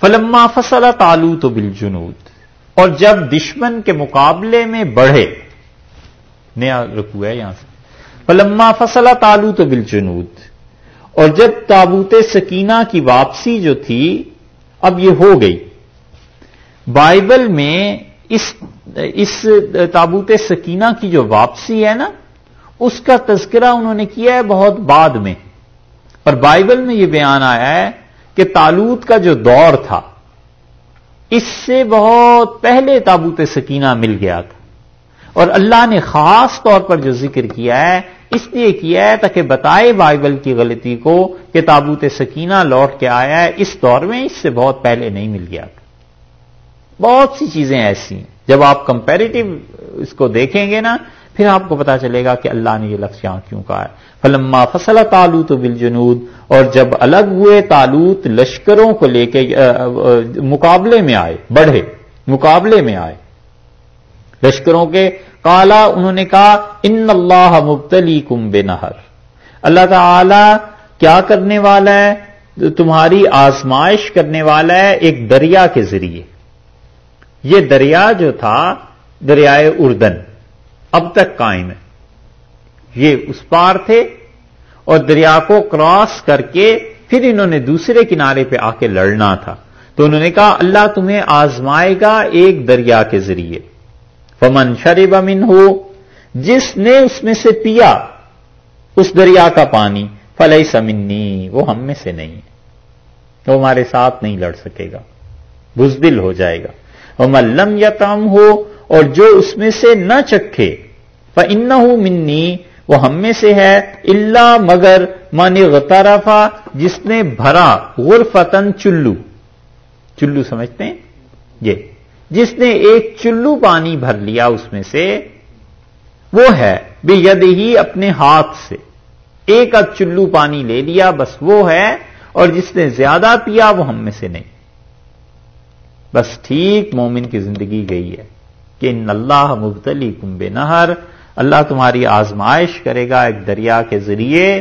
فلما فصل تالو تو بالجنود، اور جب دشمن کے مقابلے میں بڑھے، نیا رکو ہے یہاں سے، فلما فصلہ تالو تو بالجنود، اور جب تابوت سکینہ کی واپسی جو تھی، اب یہ ہو گئی۔ بائبل میں اس اس تابوت سکینہ کی جو واپسی ہے نا، اس کا تذکرہ انہوں نے کیا ہے بہت بعد میں۔ اور بائبل میں یہ بیان آیا ہے کہ تالوت کا جو دور تھا، اس سے بہت پہلے تابوت سکینہ مل گیا تھا۔ اور اللہ نے خاص طور پر جو ذکر کیا ہے، اس لیے کیا ہے تاکہ بتائے بائبل کی غلطی کو کہ تابوت سکینہ لوٹ کے آیا ہے، اس دور میں اس سے بہت پہلے نہیں مل گیا تھا۔ بہت سی چیزیں ایسی ہیں۔ جب آپ کمپیریٹو اس کو دیکھیں گے نا، پھر آپ کو پتا چلے گا کہ اللہ نے یہ لفظ یہاں کیوں کہا ہے۔ فلما فصل تالوت بالجنود اور جب الگ ہوئے تالوت لشکروں کو لے کے مقابلے میں آئے، بڑھے، مقابلے میں آئے، لشکروں کے کالا انہوں نے کہا، ان اللہ مبتلی کم بے نہر اللہ تعالی کیا کرنے والا ہے؟ تمہاری آزمائش کرنے والا ہے ایک دریا کے ذریعے۔ یہ دریا جو تھا، دریائے اردن، اب تک قائم ہے۔ یہ اس پار تھے اور دریا کو کراس کر کے پھر انہوں نے دوسرے کنارے پہ آ کے لڑنا تھا۔ تو انہوں نے کہا، اللہ تمہیں آزمائے گا ایک دریا کے ذریعے۔ فمن شرب امن ہو جس نے اس میں سے پیا اس دریا کا پانی فلئی سمنی وہ ہم میں سے نہیں ہے۔ وہ ہمارے ساتھ نہیں لڑ سکے گا، بزدل ہو جائے گا۔ وہ ملم یا تام ہو اور جو اس میں سے نہ چکھے ان منی وہ ہم میں سے ہے اللہ مگر مانی غطارفا جس نے بھرا غرفتن چلو۔ چلو سمجھتے ہیں؟ یہ جس نے ایک چلو پانی بھر لیا اس میں سے، وہ ہے بے ید ہی اپنے ہاتھ سے۔ ایک اد چلو پانی لے لیا، بس وہ ہے، اور جس نے زیادہ پیا، وہ ہم میں سے نہیں۔ بس ٹھیک، مومن کی زندگی گئی ہے۔ کہ ان اللہ مبتلی کمبے نہر اللہ تمہاری آزمائش کرے گا ایک دریا کے ذریعے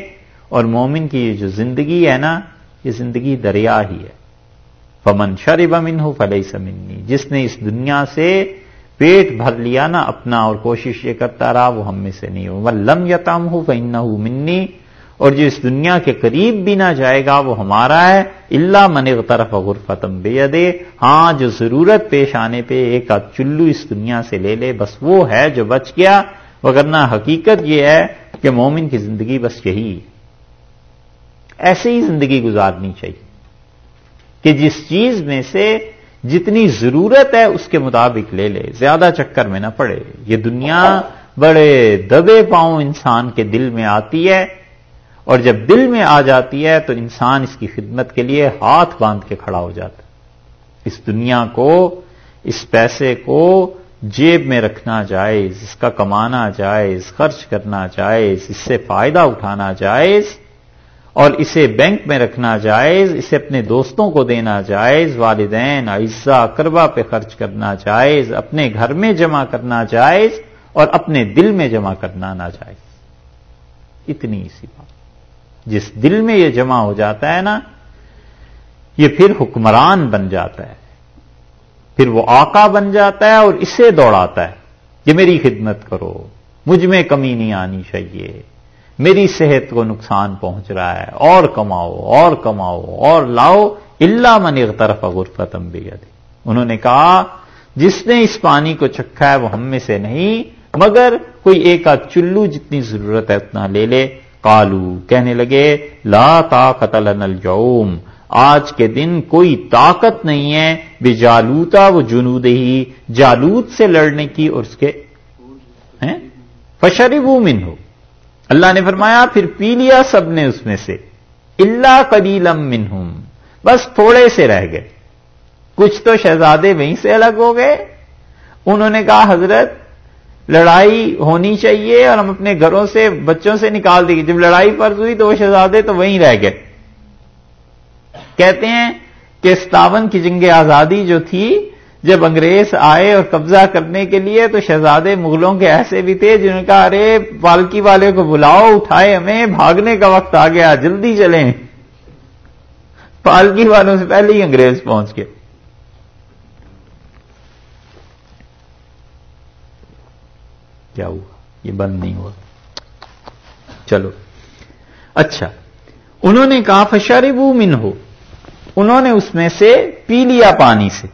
اور مومن کی جو زندگی ہے نا، یہ زندگی دریا ہی ہے۔ فمن شرب امن ہو فلئی سمنی جس نے اس دنیا سے پیٹ بھر لیا نا، اپنا اور کوشش یہ کرتا رہا، وہ ہم میں سے نہیں ہو۔ لم یتام ہو فن منی اور جو اس دنیا کے قریب بھی نہ جائے گا، وہ ہمارا ہے۔ اللہ من طرف غرفتم بے دے ہاں جو ضرورت پیش آنے پہ ایک چلو اس دنیا سے لے لے، بس وہ ہے جو بچ گیا۔ وغیرہ حقیقت یہ ہے کہ مومن کی زندگی بس یہی ایسے ہی زندگی گزارنی چاہیے کہ جس چیز میں سے جتنی ضرورت ہے اس کے مطابق لے لے، زیادہ چکر میں نہ پڑے۔ یہ دنیا بڑے دبے پاؤں انسان کے دل میں آتی ہے اور جب دل میں آ جاتی ہے تو انسان اس کی خدمت کے لیے ہاتھ باندھ کے کھڑا ہو جاتا ہے۔ اس دنیا کو، اس پیسے کو جیب میں رکھنا جائز، اس کا کمانا جائز، خرچ کرنا جائز، اس سے فائدہ اٹھانا جائز اور اسے بینک میں رکھنا جائز، اسے اپنے دوستوں کو دینا جائز، والدین عزا کربا پہ خرچ کرنا جائز، اپنے گھر میں جمع کرنا جائز اور اپنے دل میں جمع کرنا نہ جائز۔ اتنی سی بات۔ جس دل میں یہ جمع ہو جاتا ہے نا، یہ پھر حکمران بن جاتا ہے۔ پھر وہ آقا بن جاتا ہے اور اسے دوڑاتا ہے کہ میری خدمت کرو، مجھ میں کمی نہیں آنی چاہیے، میری صحت کو نقصان پہنچ رہا ہے، اور کماؤ اور کماؤ، اور لاؤ اللہ من ایک طرف غرفتم بھی انہوں نے کہا، جس نے اس پانی کو چکھا ہے وہ ہم میں سے نہیں، مگر کوئی ایک آدھ چلو جتنی ضرورت ہے اتنا لے لے۔ کالو کہنے لگے، لا طاقت لنا الجوم۔ آج کے دن کوئی طاقت نہیں ہے، بے جالوتا وہ جنود ہی، جالوت سے لڑنے کی اور اس کے فشری من ہو اللہ نے فرمایا، پھر پی لیا سب نے اس میں سے۔ اللہ کلیلم منہم۔ بس تھوڑے سے رہ گئے۔ کچھ تو شہزادے وہیں سے الگ ہو گئے۔ انہوں نے کہا، حضرت، لڑائی ہونی چاہیے اور ہم اپنے گھروں سے، بچوں سے نکال دیں گے جب لڑائی فرض ہوئی تو وہ شہزادے تو وہیں رہ گئے۔ کہتے ہیں کہ ستاون کی جنگ آزادی جو تھی، جب انگریز آئے اور قبضہ کرنے کے لیے تو شہزادے مغلوں کے ایسے بھی تھے جنہوں نے کہا، ارے، پالکی والے کو بلاؤ، اٹھائے ہمیں، بھاگنے کا وقت آ گیا، جلدی چلیں. پالکی والوں سے پہلے ہی انگریز پہنچ گئے۔ کیا ہوا؟ یہ بند نہیں ہوا۔ چلو۔ اچھا۔ انہوں نے کہا فشاربو من ہو انہوں نے اس میں سے پی لیا پانی سے۔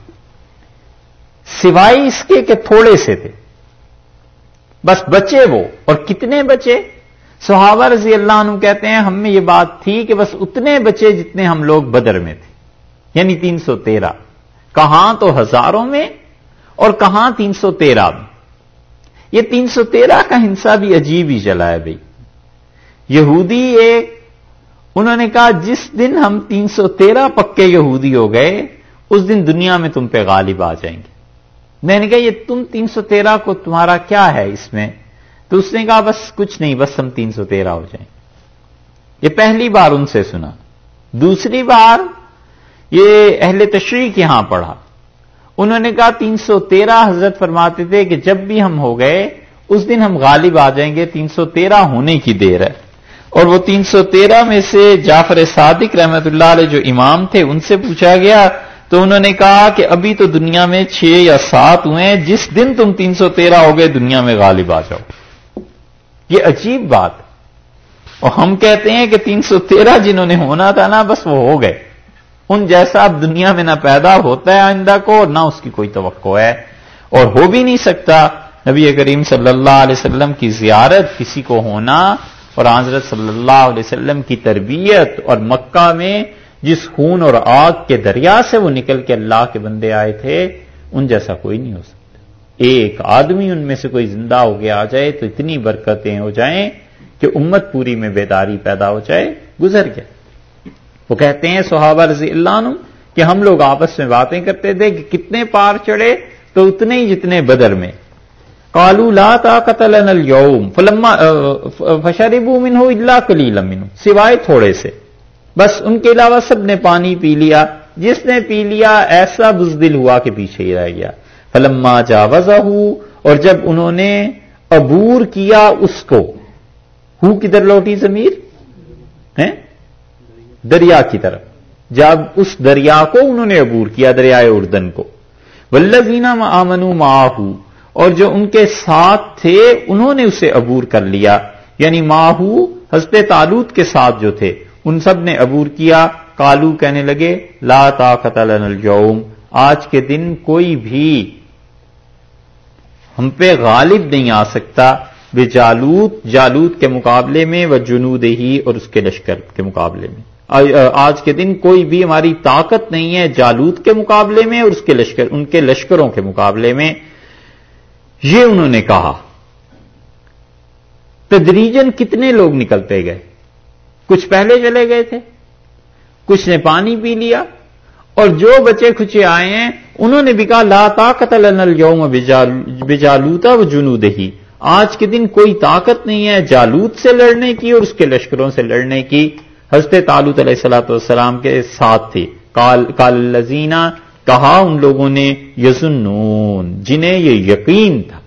سوائے اس کے کہ تھوڑے سے تھے۔ بس بچے وہ۔ اور کتنے بچے؟ صحابہ رضی اللہ عنہ کہتے ہیں، ہم میں یہ بات تھی کہ بس اتنے بچے جتنے ہم لوگ بدر میں تھے۔ یعنی تین سو تیرہ۔ کہاں تو ہزاروں میں اور کہاں تین سو تیرہ میں۔ یہ تین سو تیرہ کا ہنسا بھی عجیب ہی چلا ہے بھائی۔ یہودی ایک انہوں نے کہا، جس دن ہم تین سو تیرہ پکے یہودی ہو گئے، اس دن دنیا میں تم پہ غالب آ جائیں گے۔ میں نے کہا، یہ تم تین سو تیرہ کو تمہارا کیا ہے اس میں؟ تو اس نے کہا، بس کچھ نہیں، بس ہم تین سو تیرہ ہو جائیں۔ یہ پہلی بار ان سے سنا۔ دوسری بار یہ اہل تشریح یہاں پڑھا۔ انہوں نے کہا، تین سو تیرہ حضرت فرماتے تھے کہ جب بھی ہم ہو گئے، اس دن ہم غالب آ جائیں گے، تین سو تیرہ ہونے کی دیر ہے۔ اور وہ تین سو تیرہ میں سے جعفر صادق رحمت اللہ علیہ جو امام تھے، ان سے پوچھا گیا، تو انہوں نے کہا کہ ابھی تو دنیا میں چھ یا سات ہوئے ہیں، جس دن تم تین سو تیرہ ہو گئے، دنیا میں غالب آ جاؤ۔ یہ عجیب بات۔ اور ہم کہتے ہیں کہ تین سو تیرہ جنہوں نے ہونا تھا نا، بس وہ ہو گئے۔ ان جیسا اب دنیا میں نہ پیدا ہوتا ہے آئندہ کو، اور نہ اس کی کوئی توقع ہے۔ اور ہو بھی نہیں سکتا، نبی کریم صلی اللہ علیہ وسلم کی زیارت کسی کو ہونا اور حضرت صلی اللہ علیہ وسلم کی تربیت اور مکہ میں جس خون اور آگ کے دریا سے وہ نکل کے اللہ کے بندے آئے تھے، ان جیسا کوئی نہیں ہو سکتا۔ ایک آدمی ان میں سے کوئی زندہ ہو گیا، آ جائے تو اتنی برکتیں ہو جائیں کہ امت پوری میں بیداری پیدا ہو جائے، گزر گیا وہ کہتے ہیں، صحابہ رضی اللہ عنہ، کہ ہم لوگ آپس میں باتیں کرتے تھے کہ کتنے پار چڑھے تو اتنے ہی جتنے بدر میں۔ کالو لا طاقت لنا اليوم. فلما فشربوا منه الا قليلا منه سوائے تھوڑے سے. بس ان کے علاوہ سب نے پانی پی لیا. جس نے پی لیا ایسا بزدل ہوا کہ پیچھے ہی رہ گیا. فلما جاوزہ اور جب انہوں نے عبور کیا اس کو، ہو کدھر لوٹی ضمیر؟ دریا کی طرف. جب اس دریا کو انہوں نے عبور کیا، دریائے اردن کو. ولزینا آمنو ماہو اور جو ان کے ساتھ تھے، انہوں نے اسے عبور کر لیا۔ یعنی ماہو حضرت تعلق کے ساتھ جو تھے، ان سب نے عبور کیا۔ کالو کہنے لگے، لا طاقت لنا الجوم، آج کے دن کوئی بھی ہم پہ غالب نہیں آ سکتا۔ بے جالوت جالوت کے مقابلے میں وہ جنود ہی اور اس کے لشکر کے مقابلے میں۔ آج کے دن کوئی بھی ہماری طاقت نہیں ہے جالوت کے مقابلے میں اور اس کے لشکر، ان کے لشکروں کے مقابلے میں۔ یہ انہوں نے کہا تدریجن کتنے لوگ نکلتے گئے؟ کچھ پہلے چلے گئے تھے، کچھ نے پانی پی لیا اور جو بچے کھچے آئے ہیں، انہوں نے بھی کہا، لا طاقت اليوم بجالوتا و جنود ہی آج کے دن کوئی طاقت نہیں ہے جالوت سے لڑنے کی اور اس کے لشکروں سے لڑنے کی۔ حضرت تعلق علیہ السلاۃ والسلام کے ساتھ تھی کال لذینہ کہا ان لوگوں نے یزنون جنہیں یہ یقین تھا۔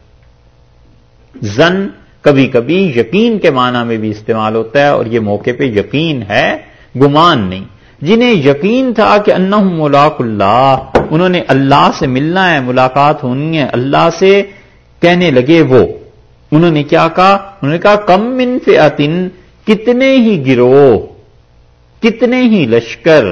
زن کبھی کبھی یقین کے معنی میں بھی استعمال ہوتا ہے اور یہ موقع پہ یقین ہے، گمان نہیں۔ جنہیں یقین تھا کہ انہم ملاق اللہ، انہوں نے اللہ سے ملنا ہے، ملاقات ہونی ہے، اللہ سے کہنے لگے وہ۔ انہوں نے کیا کہا؟ انہوں نے کہا، کم من فئتن، کتنے ہی گروہ، کتنے ہی لشکر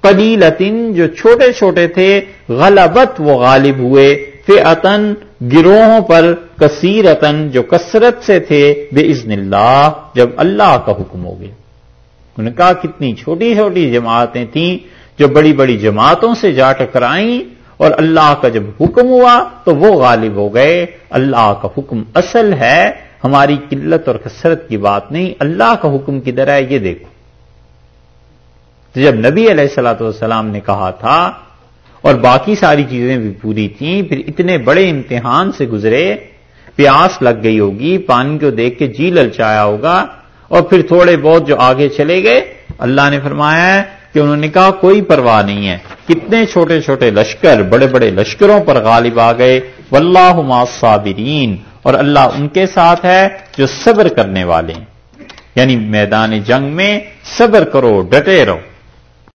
قلیلتن، جو چھوٹے چھوٹے تھے، غلبت وہ غالب ہوئے۔ فعتن گروہوں پر کثیرتن جو کثرت سے تھے بے عزن اللہ، جب اللہ کا حکم ہو گیا۔ انہوں نے کہا، کتنی چھوٹی چھوٹی جماعتیں تھیں، جو بڑی بڑی جماعتوں سے جا ٹکرائیں اور اللہ کا جب حکم ہوا، تو وہ غالب ہو گئے۔ اللہ کا حکم اصل ہے، ہماری قلت اور کثرت کی بات نہیں، اللہ کا حکم کدھر ہے؟ یہ دیکھو۔ جب نبی علیہ السلاۃ والسلام نے کہا تھا اور باقی ساری چیزیں بھی پوری تھیں، پھر اتنے بڑے امتحان سے گزرے، پیاس لگ گئی ہوگی، پانی کو دیکھ کے جی للچایا ہوگا اور پھر تھوڑے بہت جو آگے چلے گئے، اللہ نے فرمایا ہے کہ انہوں نے کہا کوئی پرواہ نہیں ہے۔ کتنے چھوٹے چھوٹے لشکر، بڑے بڑے لشکروں پر غالب آ گئے۔ واللہ صابرین اور اللہ ان کے ساتھ ہے جو صبر کرنے والے ہیں۔ یعنی میدان جنگ میں صبر کرو، ڈٹے رہو۔